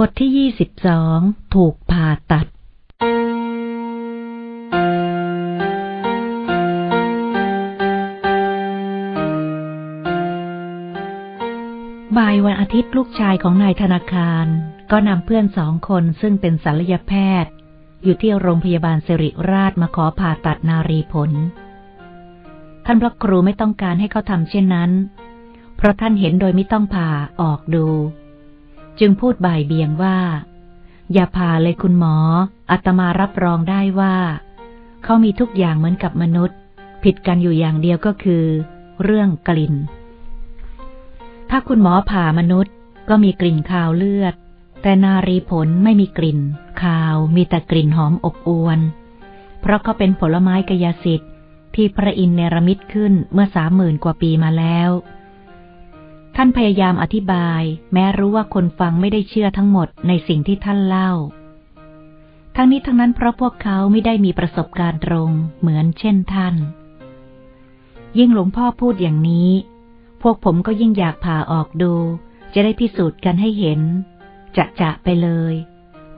บทที่ยี่สิบสองถูกผ่าตัด บ่ายวันอาทิตย์ลูกชายของนายธนาคาร ก็นำเพื่อนสองคนซึ่งเป็นศัลยแพทย์ อยู่ที่โรงพยาบาลสิริราชมาขอผ่าตัดนารีผล ท่านพระครูไม่ต้องการให้เขาทำเช่นนั้น เพราะท่านเห็นโดยไม่ต้องผ่าออกดู จึงพูดบ่ายเบียงว่า อย่าพาเลยคุณหมออาตมารับรองได้ว่า เขามีทุกอย่างเหมือนกับมนุษย์ ผิดกันอยู่อย่างเดียวก็คือ เรื่องกลิ่น ถ้าคุณหมอผ่ามนุษย์ก็มีกลิ่นคาวเลือด แต่นารีผลไม่มีกลิ่นคาวมีแต่กลิ่นหอมอบอวน เพราะเขาเป็นผลไม้กายสิทธิ์ที่พระอินทร์เนรมิตขึ้นเมื่อสามหมื่นกว่าปีมาแล้ว ท่านพยายามอธิบาย แม้รู้ว่าคนฟังไม่ได้เชื่อทั้งหมดในสิ่งที่ท่านเล่า ทั้งนี้ทั้งนั้นเพราะพวกเขาไม่ได้มีประสบการณ์ตรงเหมือนเช่นท่าน ยิ่งหลวงพ่อพูดอย่างนี้ พวกผมก็ยิ่งอยากผ่าออกดู จะได้พิสูจน์กันให้เห็น จะจะไปเลย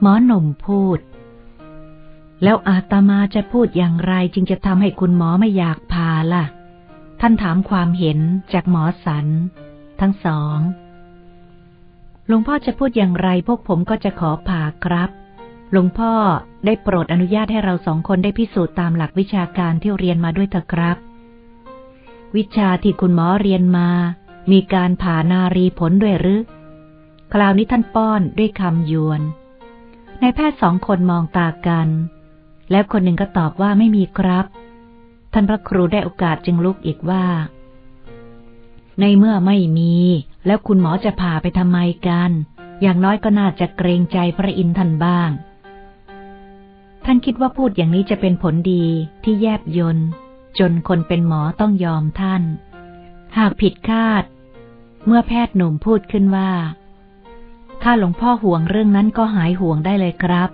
หมอหนุ่มพูด แล้วอาตมาจะพูดอย่างไรจึงจะทำให้คุณหมอไม่อยากผ่าล่ะ ท่านถามความเห็นจากหมอสัน ทั้งสอง หลวงพ่อจะพูดอย่างไรพวกผมก็จะขอผ่าครับ หลวงพ่อได้โปรดอนุญาตให้เราสองคนได้พิสูจน์ตามหลักวิชาการที่เรียนมาด้วยเถอะครับ วิชาที่คุณหมอเรียนมา มีการผ่านารีผลด้วยหรือ คราวนี้ท่านป้อนด้วยคำยวนนายแพทย์สองคนมองตากัน แล้วคนหนึ่งก็ตอบว่าไม่มีครับ ท่านพระครูได้โอกาสจึงลุกอีกว่า ในเมื่อไม่มี แล้วคุณหมอจะผ่าไปทำไมกัน อย่างน้อยก็น่าจะเกรงใจพระอินทร์ท่านบ้าง ท่านคิดว่าพูดอย่างนี้จะเป็นผลดีที่แยบยนจนคนเป็นหมอต้องยอมท่าน หากผิดคาด เมื่อแพทย์หนุ่มพูดขึ้นว่า ถ้าหลวงพ่อห่วงเรื่องนั้นก็หายห่วงได้เลยครับ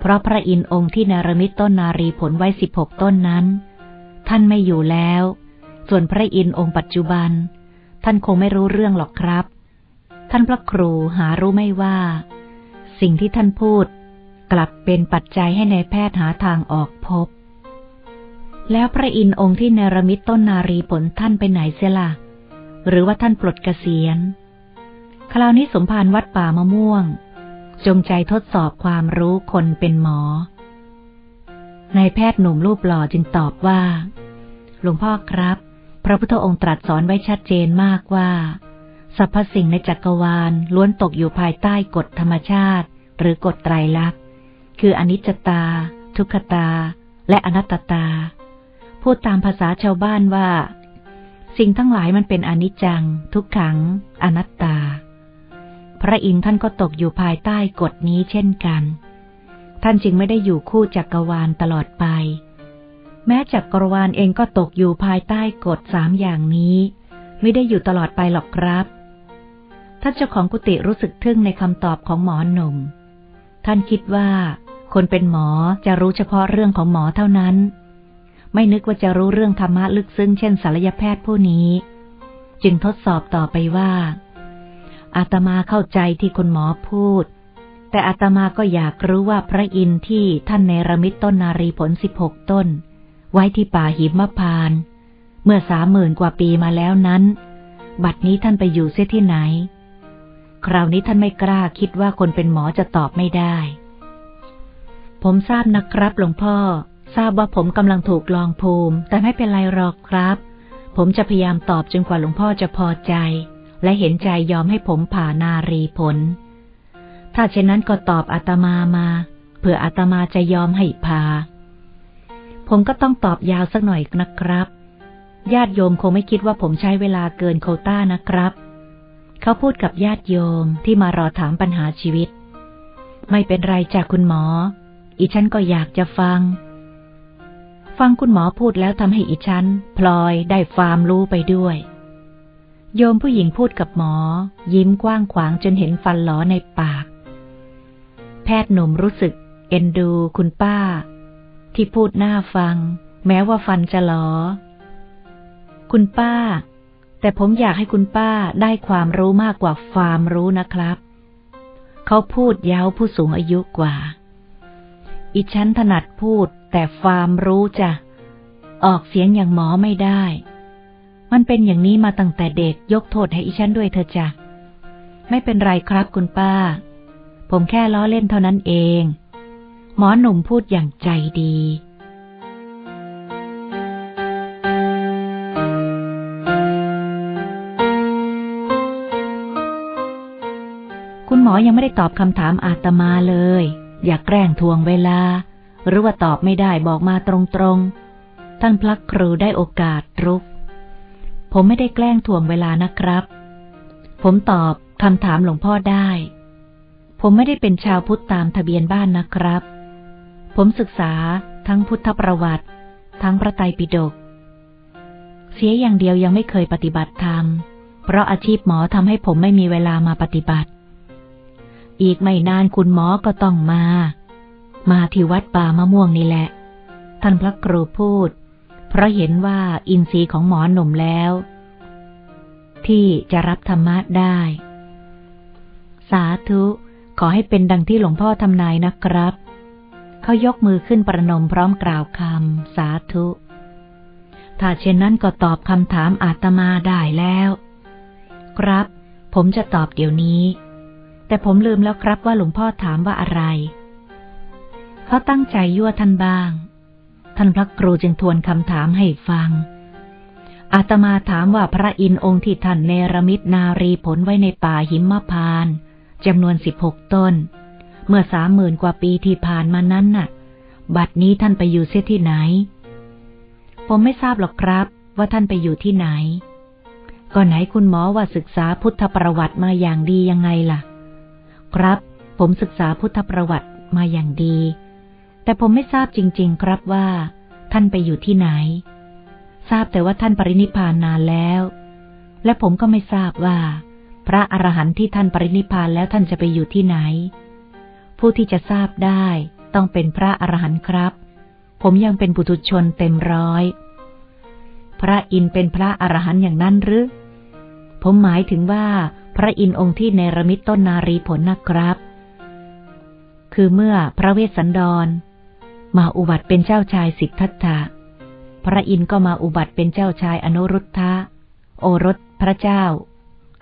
เพราะพระอินทร์องค์ที่นารมิตต้นนารีผลไว้สิบหกต้นนั้น ท่านไม่อยู่แล้ว ส่วนพระอินทร์องค์ปัจจุบัน ท่านคงไม่รู้เรื่องหรอกครับ ท่านพระครูหารู้ไม่ว่า สิ่งที่ท่านพูด กลับเป็นปัจจัยให้ในแพทย์หาทางออกพบ แล้วพระอินทร์องค์ที่เนรมิตต้นนารีผลท่านไปไหนเสียละ่ะ หรือว่าท่านปลดเกษียณ คราวนี้สมภารวัดป่ามะม่วง จงใจทดสอบความรู้คนเป็นหมอนายแพทย์หนุ่มรูปหล่อจึงตอบว่า หลวงพ่อครับ ระพุทธองค์ตรัสสอนไว้ชัดเจนมากว่าสรรพสิ่งในจักรวาลล้วนตกอยู่ภายใต้กฎธรรมชาติ หรือกฎไตรลักษณ์ คืออนิจจตา ทุกขตา และอนัตตา พูดตามภาษาชาวบ้านว่า สิ่งทั้งหลายมันเป็นอนิจจัง ทุกขัง อนัตตา พระอินทร์ท่านก็ตกอยู่ภายใต้กฎนี้เช่นกัน ท่านจึงไม่ได้อยู่คู่จักรวาลตลอดไป แม้จักรวาลเองก็ตกอยู่ภายใต้กฎสามอย่างนี้ ไม่ได้อยู่ตลอดไปหรอกครับ ท่านเจ้าของกุฏิรู้สึกทึ่งในคำตอบของหมอหนุ่ม ท่านคิดว่า คนเป็นหมอจะรู้เฉพาะเรื่องของหมอเท่านั้น ไม่นึกว่าจะรู้เรื่องธรรมะลึกซึ้งเช่นศัลยแพทย์ผู้นี้ จึงทดสอบต่อไปว่า อาตมาเข้าใจที่คุณหมอพูด แต่อาตมาก็อยากรู้ว่าพระอินทร์ที่ท่านเนรมิตต้นนารีผลสิบหกต้น ไว้ที่ป่าหิมพาน เมื่อสามหมื่นกว่าปีมาแล้วนั้น บัดนี้ท่านไปอยู่เสียที่ไหน คราวนี้ท่านไม่กล้าคิดว่าคนเป็นหมอจะตอบไม่ได้ ผมทราบนะครับหลวงพ่อ ทราบว่าผมกำลังถูกลองภูมิ แต่ไม่เป็นไรหรอกครับ ผมจะพยายามตอบจนกว่าหลวงพ่อจะพอใจ และเห็นใจยอมให้ผมผ่านารีผล ถ้าเช่นนั้นก็ตอบอาตมามาเผื่ออาตมาจะยอมให้ผ่า ผมก็ต้องตอบยาวสักหน่อยนะครับ ญาติโยมคงไม่คิดว่าผมใช้เวลาเกินโคต้านะครับ เขาพูดกับญาติโยมที่มารอถามปัญหาชีวิต ไม่เป็นไรจากคุณหมอ อีฉันก็อยากจะฟัง ฟังคุณหมอพูดแล้วทำให้อีฉัน พลอยได้ฟาร์มรู้ไปด้วย โยมผู้หญิงพูดกับหมอ ยิ้มกว้างขวางจนเห็นฟันหลอในปาก แพทย์หนุ่มรู้สึกเอ็นดูคุณป้า ที่พูดหน้าฟัง แม้ว่าฟันจะหลอ คุณป้า แต่ผมอยากให้คุณป้าได้ความรู้มากกว่าความรู้นะครับ เขาพูดย้าผู้สูงอายุกว่า อีฉันถนัดพูด แต่ฟามรู้จะ ออกเสียงอย่างหมอไม่ได้ มันเป็นอย่างนี้มาตั้งแต่เด็กยกโทษให้อีฉันด้วยเธอจ้ะไม่เป็นไรครับคุณป้า ผมแค่ล้อเล่นเท่านั้นเอง หมอหนุ่มพูดอย่างใจดี คุณหมอยังไม่ได้ตอบคำถามอาตมาเลย อย่ากแกล้งทวงเวลา หรือว่าตอบไม่ได้บอกมาตรงๆ ท่านพระครูได้โอกาสรุก ผมไม่ได้แกล้งทวงเวลานะครับ ผมตอบคำถามหลวงพ่อได้ผมไม่ได้เป็นชาวพุทธตามทะเบียนบ้านนะครับ ผมศึกษาทั้งพุทธประวัติ ทั้งพระไตรปิฎกเสียอย่างเดียวยังไม่เคยปฏิบัติธรรม เพราะอาชีพหมอทำให้ผมไม่มีเวลามาปฏิบัติ อีกไม่นานคุณหมอก็ต้องมา มาที่วัดป่ามะม่วงนี่แหละ ท่านพระครูพูด เพราะเห็นว่าอินทรีย์ของหมอหนุ่มแล้ว ที่จะรับธรรมะได้ สาธุ ขอให้เป็นดังที่หลวงพ่อทำนายนะครับ เขายกมือขึ้นประนมพร้อมกล่าวคำสาธุ ถ้าเช่นนั้นก็ตอบคำถามอาตมาได้แล้ว ครับ ผมจะตอบเดี๋ยวนี้ แต่ผมลืมแล้วครับว่าหลวงพ่อถามว่าอะไรเขาตั้งใจยั่วท่านบ้าง ท่านพระครูจึงทวนคำถามให้ฟังอาตมาถามว่าพระอินทร์องค์ที่ท่านเนรมิตนารีผลไว้ในป่าหิมพานจำนวนสิบหกต้น เมื่อสามหมื่นกว่าปีที่ผ่านมานั้นน่ะ บัดนี้ท่านไปอยู่เสียที่ไหน ผมไม่ทราบหรอกครับ ว่าท่านไปอยู่ที่ไหน ก็ไหนคุณหมอว่าศึกษาพุทธประวัติมาอย่างดียังไงล่ะ ครับ ผมศึกษาพุทธประวัติมาอย่างดี แต่ผมไม่ทราบจริง ๆ ครับว่า ท่านไปอยู่ที่ไหน ทราบแต่ว่าท่านปรินิพานนานแล้ว และผมก็ไม่ทราบว่า พระอรหันต์ที่ท่านปรินิพานแล้วท่านจะไปอยู่ที่ไหน ผู้ที่จะทราบได้ต้องเป็นพระอรหันต์ครับ ผมยังเป็นปุถุชนเต็มร้อย พระอินเป็นพระอรหันต์อย่างนั้นหรือ ผมหมายถึงว่าพระอินองค์ที่เนรมิตต้นนารีผลนะครับ คือเมื่อพระเวสสันดร มาอุบัติเป็นเจ้าชายสิทธัตถะ พระอินก็มาอุบัติเป็นเจ้าชายอนุรุทธะ โอรสพระเจ้า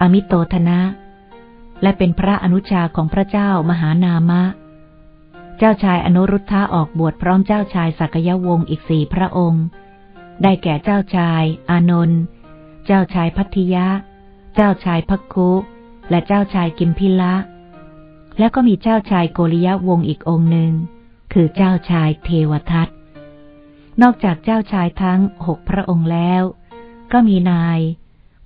อมิโตธนะ และเป็นพระอนุชาของพระเจ้ามหานามะ เจ้าชายอนุรุทธะออกบวชพร้อมเจ้าชายสักยวงศ์อีกสี่พระองค์ ได้แก่เจ้าชาย อานนท์เจ้าชายพัทธิยะ เจ้าชายพักคุ และเจ้าชายกิมพิละ แล้วก็มีเจ้าชายโกริยะวงศ์อีกองค์หนึ่ง คือเจ้าชายเทวทัตนอกจากเจ้าชายทั้งหกพระองค์แล้ว ก็มีนาย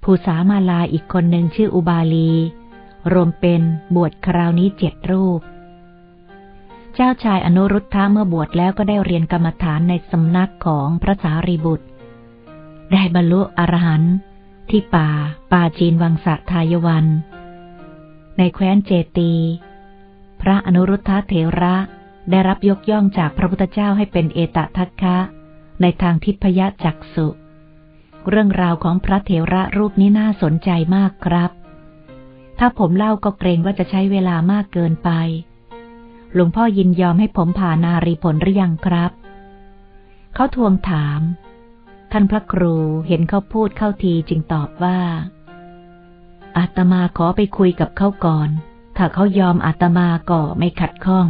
ภูสามาลาอีกคนหนึ่งชื่ออุบาลี รวมเป็นบวชคราวนี้เจ็ดรูป เจ้าชายอนุรุทธะเมื่อบวชแล้วก็ได้เรียนกรรมฐานในสำนักของพระสารีบุตร ได้บรรลุอรหันต์ที่ป่า ป่าจีนวังสะทายวัน ในแคว้นเจตี พระอนุรุทธะเถระได้รับยกย่องจากพระพุทธเจ้าให้เป็นเอตทัคคะในทางทิพยจักสุ เรื่องราวของพระเถระรูปนี้น่าสนใจมากครับ ถ้าผมเล่าก็เกรงว่าจะใช้เวลามากเกินไป หลวงพ่อยินยอมให้ผมผ่านารีผลหรือยังครับ เขาทวงถาม ท่านพระครูเห็นเขาพูดเข้าทีจึงตอบว่า อาตมาขอไปคุยกับเขาก่อน ถ้าเขายอมอาตมาก็ไม่ขัดข้อง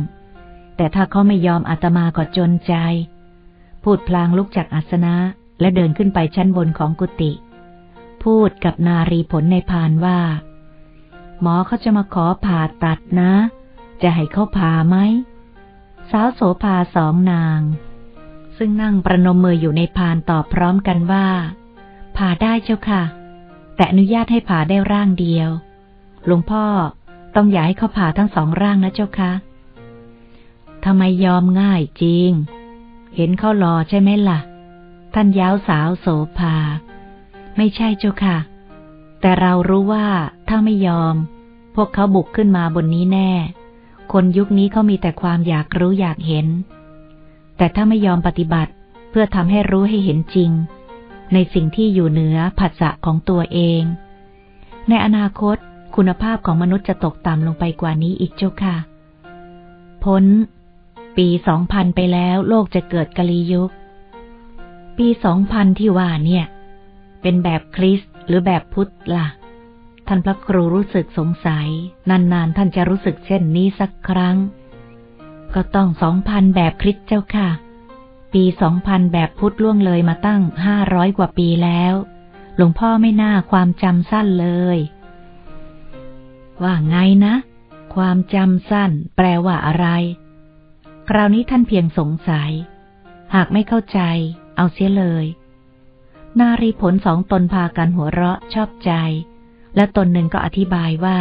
แต่ถ้าเขาไม่ยอมอาตมาก็จนใจ พูดพลางลุกจากอาสนะและเดินขึ้นไปชั้นบนของกุฏิ พูดกับนารีผลในพานว่า หมอเขาจะมาขอผ่าตัดนะ จะให้เขาผ่าไหม สาวโสภาสองนาง ซึ่งนั่งประนมมืออยู่ในพานตอบพร้อมกันว่า ผ่าได้เจ้าค่ะ แต่อนุญาตให้ผ่าได้ร่างเดียว หลวงพ่อต้องอย่าให้เขาผ่าทั้งสองร่างนะเจ้าค่ะทำไมยอมง่ายจริง เห็นเขารอใช่ไหมละ่ะ ท่านย้าวสาวโสภา ไม่ใช่เจ้าค่ะ แต่เรารู้ว่าถ้าไม่ยอม พวกเขาบุกขึ้นมาบนนี้แน่ คนยุคนี้เขามีแต่ความอยากรู้อยากเห็น แต่ถ้าไม่ยอมปฏิบัติเพื่อทำให้รู้ให้เห็นจริง ในสิ่งที่อยู่เหนือผัสสะของตัวเอง ในอนาคตคุณภาพของมนุษย์จะตกต่ำลงไปกว่านี้อีกเจ้าค่ะ พ้น ปีสองพันไปแล้วโลกจะเกิดกะลียุค ปีสองพันที่ว่าเนี่ย เป็นแบบคริสต หรือแบบพุทธละ่ะ ท่านพระครูรู้สึกสงสัย นานๆ ท่านจะรู้สึกเช่นนี้สักครั้ง ก็ต้องสองพันแบบคริสต์เจ้าค่ะ ปีสองพันแบบพุทธล่วงเลยมาตั้งห้าร้อยกว่าปีแล้ว หลวงพ่อไม่น่าความจำสั้นเลย ว่าไงนะ ความจำสั้น แปลว่าอะไร คราวนี้ท่านเพียงสงสัย หากไม่เข้าใจ เอาเสียเลย นารีผลสองตนพากันหัวเราะชอบใจ และตนหนึ่งก็อธิบายว่า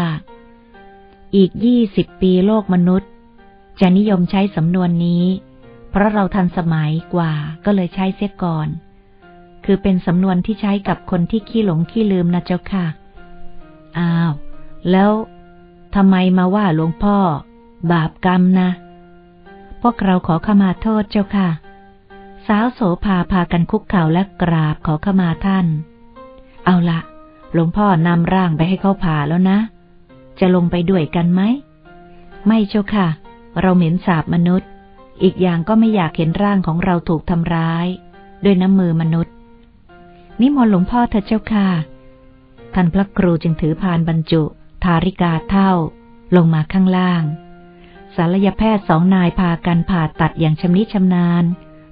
อีกยี่สิบปีโลกมนุษย์ จะนิยมใช้สำนวนนี้ เพราะเราทันสมัยกว่าก็เลยใช้เสียก่อน คือเป็นสำนวนที่ใช้กับคนที่ขี้หลงขี้ลืมนะเจ้าค่ะ อ้าว แล้วทำไมมาว่าหลวงพ่อ บาปกรรมนะ พวกเราขอขมาโทษเจ้าค่ะ สาวโสภาพากันคุกเข่าและกราบขอขมาท่าน เอาละหลวงพ่อนำร่างไปให้เขาผ่าแล้วนะ จะลงไปด้วยกันไหม ไม่เจ้าค่ะ เราเหม็นสาบมนุษย์ อีกอย่างก็ไม่อยากเห็นร่างของเราถูกทำร้าย ด้วยน้ำมือมนุษย์ นิมนต์หลวงพ่อเถิดเจ้าค่ะ ท่านพระครูจึงถือพานบรรจุ ทาริกาเท่า ลงมาข้างล่างศัลยแพทย์สองนายพากันผ่าตัดอย่างชำนิชำนาญ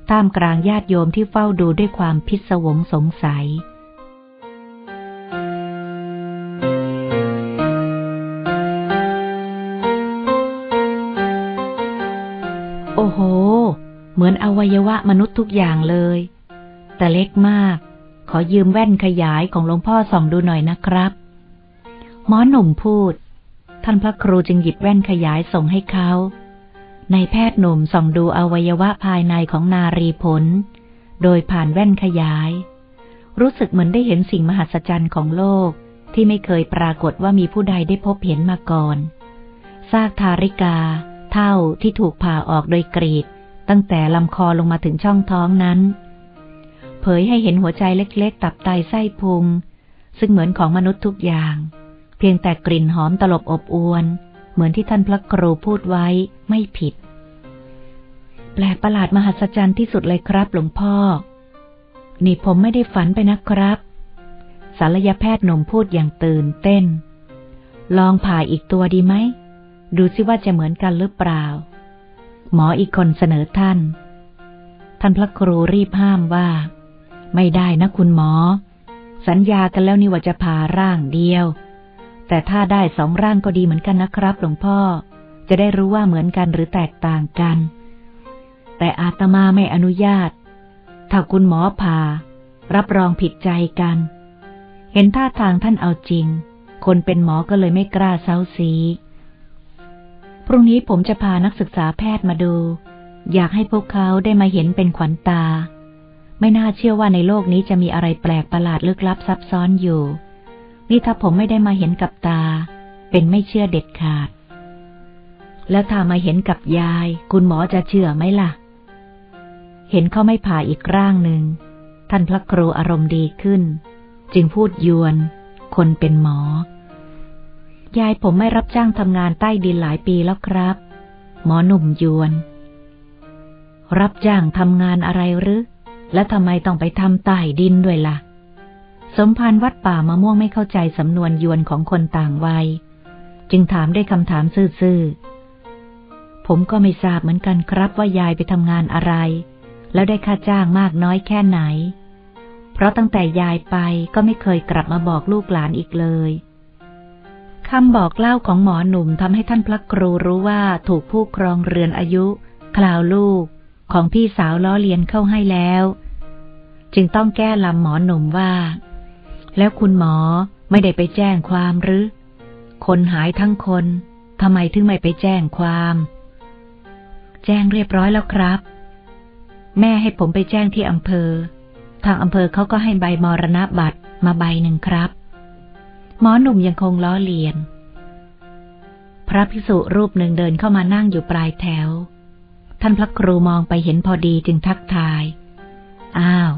ท่ามกลางญาติโยมที่เฝ้าดูด้วยความพิศวงสงสัย โอ้โห เหมือนอวัยวะมนุษย์ทุกอย่างเลย แต่เล็กมาก ขอยืมแว่นขยายของหลวงพ่อส่องดูหน่อยนะครับ หมอหนุ่มพูด ท่านพระครูจึงหยิบแว่นขยายส่งให้เขา ในแพทย์หนุ่มส่องดูอวัยวะภายในของนารีผล โดยผ่านแว่นขยาย รู้สึกเหมือนได้เห็นสิ่งมหัศจรรย์ของโลกที่ไม่เคยปรากฏว่ามีผู้ใดได้พบเห็นมาก่อนซากทาริกา เท่าที่ถูกผ่าออกโดยกรีด ตั้งแต่ลำคอลงมาถึงช่องท้องนั้น เผยให้เห็นหัวใจเล็กๆ ตับไตไส้พุง ซึ่งเหมือนของมนุษย์ทุกอย่าง เพียงแต่กลิ่นหอมตลบอบอวน เหมือนที่ท่านพระครูพูดไว้ไม่ผิด แปลกประหลาดมหัศจรรย์ที่สุดเลยครับ หลวงพ่อ นี่ผมไม่ได้ฝันไปนะครับศัลยแพทย์หนุ่มพูดอย่างตื่นเต้น ลองผ่าอีกตัวดีไหม ดูซิว่าจะเหมือนกันหรือเปล่า หมออีกคนเสนอท่าน ท่านพระครูรีบห้ามว่า ไม่ได้นะคุณหมอ สัญญากันแล้วนี่ว่าจะผ่าร่างเดียว แต่ถ้าได้สองร่างก็ดีเหมือนกันนะครับ หลวงพ่อ จะได้รู้ว่าเหมือนกันหรือแตกต่างกัน แต่อาตมาไม่อนุญาต ถ้าคุณหมอผ่ารับรองผิดใจกัน เห็นท่าทางท่านเอาจริง คนเป็นหมอก็เลยไม่กล้าเซาซีพรุ่งนี้ผมจะพานักศึกษาแพทย์มาดู อยากให้พวกเขาได้มาเห็นเป็นขวัญตา ไม่น่าเชื่อว่าในโลกนี้จะมีอะไรแปลกประหลาดลึกลับซับซ้อนอยู่ นี่ถ้าผมไม่ได้มาเห็นกับตา เป็นไม่เชื่อเด็ดขาด แล้วถ้ามาเห็นกับยาย คุณหมอจะเชื่อไหมล่ะ เห็นเขาไม่ผ่าอีกร่างหนึ่ง ท่านพระครูอารมณ์ดีขึ้น จึงพูดยวน คนเป็นหมอ ยายผมไม่รับจ้างทำงานใต้ดินหลายปีแล้วครับ หมอหนุ่มยวน รับจ้างทำงานอะไรหรือ และทำไมต้องไปทำใต้ดินด้วยละ่ะ สมภารวัดป่ามะม่วงไม่เข้าใจสำนวนยวนของคนต่างวัย จึงถามได้คำถามซื่อๆ ผมก็ไม่ทราบเหมือนกันครับว่ายายไปทำงานอะไร แล้วได้ค่าจ้างมากน้อยแค่ไหน เพราะตั้งแต่ยายไปก็ไม่เคยกลับมาบอกลูกหลานอีกเลยคำบอกเล่าของหมอหนุ่มทำให้ท่านพระครูรู้ว่าถูกผู้ครองเรือนอายุ คลาวลูก ของพี่สาวล้อเลียนเข้าให้แล้ว จึงต้องแก้ลำหมอหนุ่มว่า แล้วคุณหมอไม่ได้ไปแจ้งความหรือ คนหายทั้งคนทำไมถึงไม่ไปแจ้งความ แจ้งเรียบร้อยแล้วครับ แม่ให้ผมไปแจ้งที่อำเภอ ทางอำเภอเขาก็ให้ใบมรณะบัตรมาใบหนึ่งครับ หมอหนุ่มยังคงล้อเลียน พระภิกษุรูปหนึ่งเดินเข้ามานั่งอยู่ปลายแถว ท่านพระครูมองไปเห็นพอดีจึงทักทาย อ้าว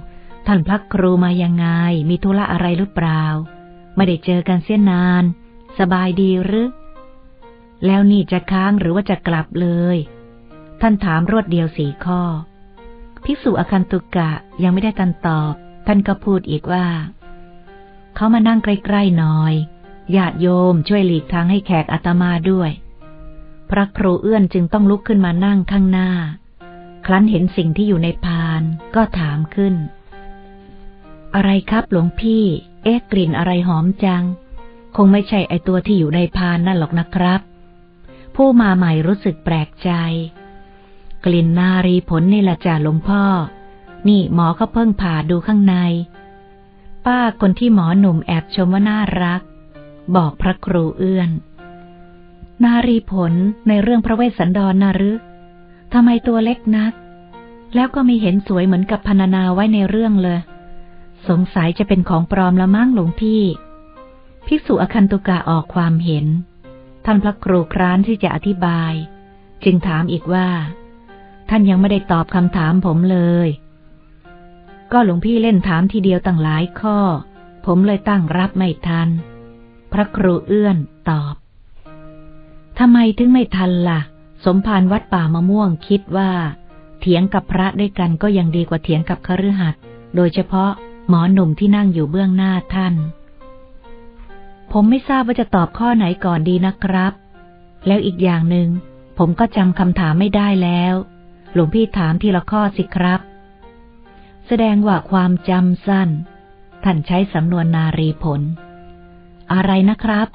ท่านพระครูมายังไง มีธุระอะไรหรือเปล่า ไม่ได้เจอกันเสียนาน สบายดีหรือ แล้วนี่จะค้างหรือว่าจะกลับเลย ท่านถามรวดเดียวสี่ข้อ ภิกษุอคันตุกะยังไม่ได้ทันตอบ ท่านก็พูดอีกว่า เขามานั่งใกล้ๆหน่อย ญาติโยมช่วยหลีกทางให้แขกอาตมาด้วย พระครูเอื้อนจึงต้องลุกขึ้นมานั่งข้างหน้า ครั้นเห็นสิ่งที่อยู่ในพานก็ถามขึ้น อะไรครับหลวงพี่ เอ๊ะกลิ่นอะไรหอมจัง คงไม่ใช่ไอตัวที่อยู่ในพานนั่นหรอกนะครับ ผู้มาใหม่รู้สึกแปลกใจ กลิ่นนารีผลนี่แหละจ่าหลวงพ่อ นี่หมอก็เพิ่งผ่าดูข้างใน ป้าคนที่หมอหนุ่มแอบชมว่าน่ารัก บอกพระครูเอื้อน นารีผลในเรื่องพระเวสสันดรนารึทำไมตัวเล็กนัก แล้วก็ไม่เห็นสวยเหมือนกับพรรณนาไว้ในเรื่องเลย สงสัยจะเป็นของปลอมละมั่งหลวงพี่ ภิกษุอคันตุกะออกความเห็น ท่านพระครูคร้านที่จะอธิบาย จึงถามอีกว่า ท่านยังไม่ได้ตอบคำถามผมเลย ก็หลวงพี่เล่นถามทีเดียวตั้งหลายข้อ ผมเลยตั้งรับไม่ทัน พระครูเอื้อนตอบทำไมถึงไม่ทันละ่ะ สมภารวัดป่ามะม่วงคิดว่า เถียงกับพระด้วยกันก็ยังดีกว่าเถียงกับคฤหัสถ์โดยเฉพาะ หมอหนุ่มที่นั่งอยู่เบื้องหน้าท่าน ผมไม่ทราบว่าจะตอบข้อไหนก่อนดีนะครับ แล้วอีกอย่างหนึง่งผมก็จำคำถามไม่ได้แล้ว หลวงพี่ถามทีละข้อสิครับ แสดงว่าความจำสั้น ท่านใช้สำนวนนารีผล อะไรนะครับ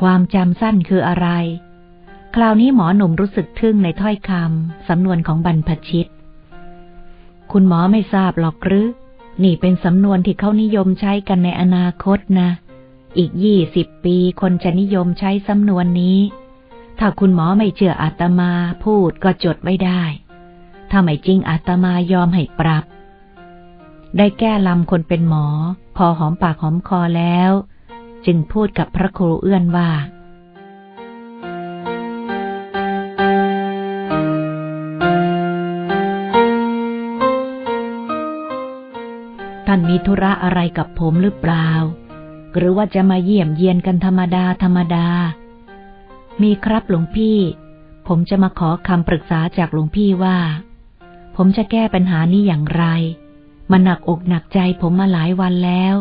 ความจำสั้นคืออะไร คราวนี้หมอหนุ่มรู้สึกทึ่งในถ้อยคำสำนวนของบรรพชิต คุณหมอไม่ทราบหรอกหรือ นี่เป็นสำนวนที่เขานิยมใช้กันในอนาคตนะ อีกยี่สิบปีคนจะนิยมใช้สำนวนนี้ ถ้าคุณหมอไม่เชื่ออาตมาพูดก็จดไว้ได้ ถ้าไม่จริงอาตมายอมให้ปรับ ได้แก้ลำคนเป็นหมอ พอหอมปากหอมคอแล้ว จึงพูดกับพระครูเอื้อนว่า ท่านมีธุระอะไรกับผมหรือเปล่า หรือว่าจะมาเยี่ยมเยียนกันธรรมดาธรรมดา มีครับหลวงพี่ ผมจะมาขอคำปรึกษาจากหลวงพี่ว่า ผมจะแก้ปัญหานี้อย่างไร มันหนักอกหนักใจผมมาหลายวันแล้ว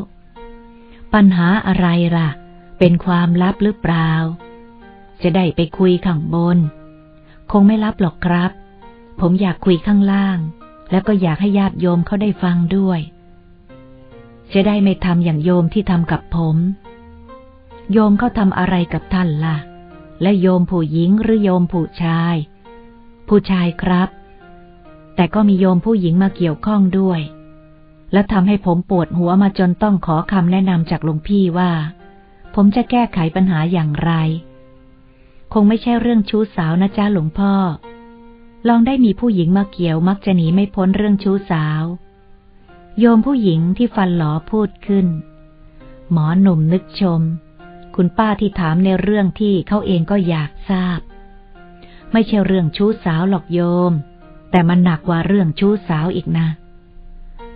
ปัญหาอะไรล่ะ เป็นความลับหรือเปล่า จะได้ไปคุยข้างบน คงไม่ลับหรอกครับ ผมอยากคุยข้างล่าง แล้วก็อยากให้ญาติโยมเขาได้ฟังด้วย จะได้ไม่ทำอย่างโยมที่ทำกับผม โยมเขาทำอะไรกับท่านล่ะ และโยมผู้หญิงหรือโยมผู้ชาย ผู้ชายครับ แต่ก็มีโยมผู้หญิงมาเกี่ยวข้องด้วย และทำให้ผมปวดหัวมาจนต้องขอคำแนะนำจากหลวงพี่ว่า ผมจะแก้ไขปัญหาอย่างไร คงไม่ใช่เรื่องชู้สาวนะจ๊ะหลวงพ่อ ลองได้มีผู้หญิงมาเกี่ยวมักจะหนีไม่พ้นเรื่องชู้สาว โยมผู้หญิงที่ฟันหลอพูดขึ้น หมอหนุ่มนึกชม คุณป้าที่ถามในเรื่องที่เขาเองก็อยากทราบ ไม่ใช่เรื่องชู้สาวหรอกโยม แต่มันหนักกว่าเรื่องชู้สาวอีกนะ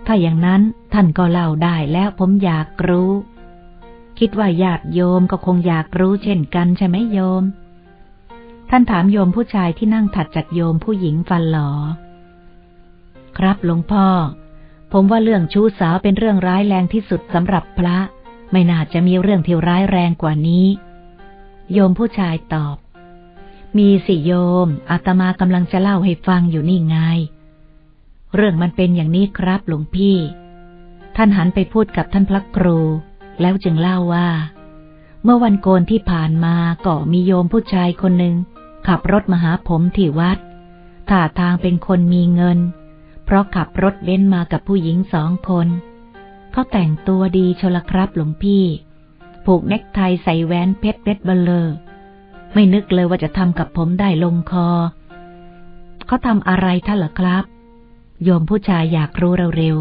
ถ้าอย่างนั้นท่านก็เล่าได้แล้วผมอยากรู้ คิดว่าญาติโยมก็คงอยากรู้เช่นกันใช่ไหมโยม ท่านถามโยมผู้ชายที่นั่งถัดจากโยมผู้หญิงฟันหลอ ครับหลวงพ่อ ผมว่าเรื่องชู้สาวเป็นเรื่องร้ายแรงที่สุดสำหรับพระ ไม่น่าจะมีเรื่องที่ร้ายแรงกว่านี้ โยมผู้ชายตอบ มีสิโยมอาตมากำลังจะเล่าให้ฟังอยู่นี่ไง เรื่องมันเป็นอย่างนี้ครับหลวงพี่ ท่านหันไปพูดกับท่านพระครู แล้วจึงเล่าว่า เมื่อวันโกนที่ผ่านมาก็มีโยมผู้ชายคนหนึ่งขับรถมาหาผมที่วัดท่าทางเป็นคนมีเงิน เพราะขับรถเบนมากับผู้หญิงสองคน เขาแต่งตัวดีชลครับหลวงพี่ ผูกเน็กไทใส่แหวนเพชรเบ็ดเบลเลอร์ไม่นึกเลยว่าจะทำกับผมได้ลงคอ เขาทำอะไรท่านเหรอครับ โยมผู้ชายอยากรู้เร็ว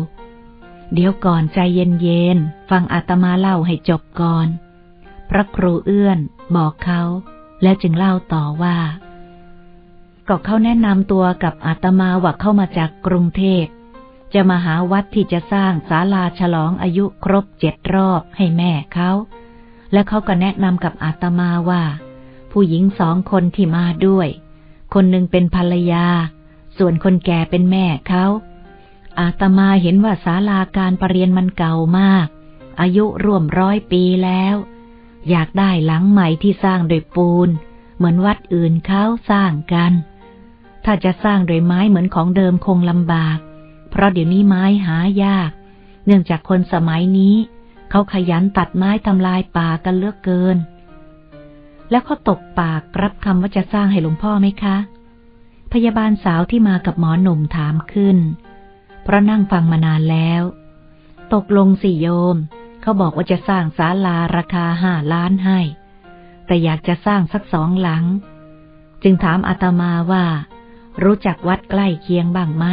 ๆ เดี๋ยวก่อนใจเย็นๆ ฟังอาตมาเล่าให้จบก่อน พระครูเอื้อนบอกเขา แล้วจึงเล่าต่อว่า ก็เขาแนะนำตัวกับอาตมาว่าเข้ามาจากกรุงเทพ จะมาหาวัดที่จะสร้างศาลาฉลองอายุครบเจ็ดรอบให้แม่เขา และเขาก็แนะนำกับอาตมาว่า ผู้หญิงสองคนที่มาด้วย คนหนึ่งเป็นภรรยา ส่วนคนแก่เป็นแม่เขาอาตมาเห็นว่าศาลาการประเรียนมันเก่ามาก อายุร่วมร้อยปีแล้ว อยากได้หลังใหม่ที่สร้างโดยปูน เหมือนวัดอื่นเขาสร้างกัน ถ้าจะสร้างโดยไม้เหมือนของเดิมคงลำบาก เพราะเดี๋ยวนี้ไม้หายาก เนื่องจากคนสมัยนี้ เขาขยันตัดไม้ทำลายป่ากันเลือกเกิน แล้วเขาตกปากรับคำว่าจะสร้างให้หลวงพ่อไหมคะ พยาบาลสาวที่มากับหมอหนุ่มถามขึ้น เพราะนั่งฟังมานานแล้ว ตกลงสิโยม เขาบอกว่าจะสร้างศาลาราคาห้าล้านให้ แต่อยากจะสร้างสักสองหลัง จึงถามอาตมาว่า รู้จักวัดใกล้เคียงบ้างไหม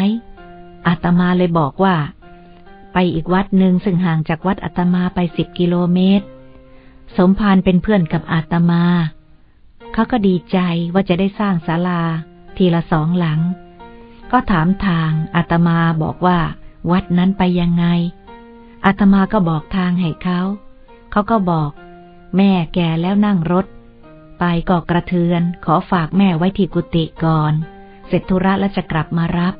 อาตมาเลยบอกว่า ไปอีกวัดหนึ่งซึ่งห่างจากวัดอาตมาไปสิบกิโลเมตร สมภารเป็นเพื่อนกับอาตมา เขาก็ดีใจว่าจะได้สร้างศาลา ทีละสองหลัง ก็ถามทางอาตมาบอกว่า วัดนั้นไปยังไง อาตมาก็บอกทางให้เขา เขาก็บอก แม่แก่แล้วนั่งรถ ไปก็กระเทือน ขอฝากแม่ไว้ที่กุฏิก่อน เสร็จธุระแล้วจะกลับมารับ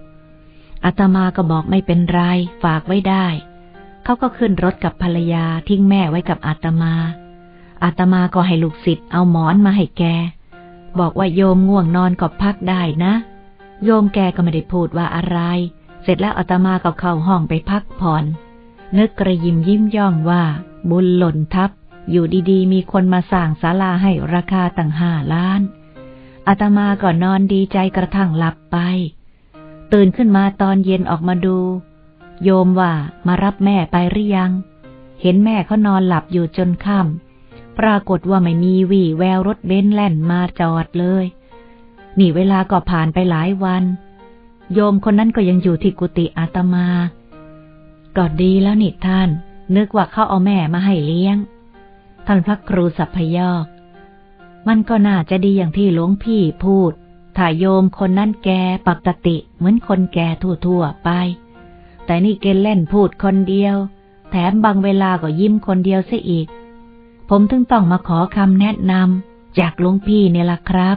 อาตมาก็บอกไม่เป็นไร ฝากไว้ได้ เขาก็ขึ้นรถกับภรรยาทิ้งแม่ไว้กับอาตมา อาตมาก็ให้ลูกศิษย์เอาหมอนมาให้แก บอกว่าโยมง่วงนอนก็พักได้นะ โยมแกก็ไม่ได้พูดว่าอะไร เสร็จแล้วอาตมาก็เข้าห้องไปพักผ่อน นึกกระยิมยิ้มย่องว่า บุญหล่นทับ อยู่ดีๆ มีคนมาสั่งศาลาให้ราคาตั้งห้าล้าน อาตมาก็นอนดีใจกระทั่งหลับไป ตื่นขึ้นมาตอนเย็นออกมาดู โยมว่ามารับแม่ไปหรือยัง เห็นแม่เขานอนหลับอยู่จนค่ำปรากฏว่าไม่มีวี่แววรถเบนซ์แล่นมาจอดเลย นี่เวลาก็ผ่านไปหลายวัน โยมคนนั้นก็ยังอยู่ที่กุฏิอาตมาก็ดีแล้วนี่ท่าน นึกว่าเขาเอาแม่มาให้เลี้ยง ท่านพระครูสัพพยอก มันก็น่าจะดีอย่างที่หลวงพี่พูด ถ้าโยมคนนั้นแกปกติเหมือนคนแกทั่วๆไป แต่นี่เกเล่นพูดคนเดียว แถมบางเวลาก็ยิ้มคนเดียวซะอีก ผมถึงต้องมาขอคำแนะนำจากหลวงพี่เนี่ยล่ะครับ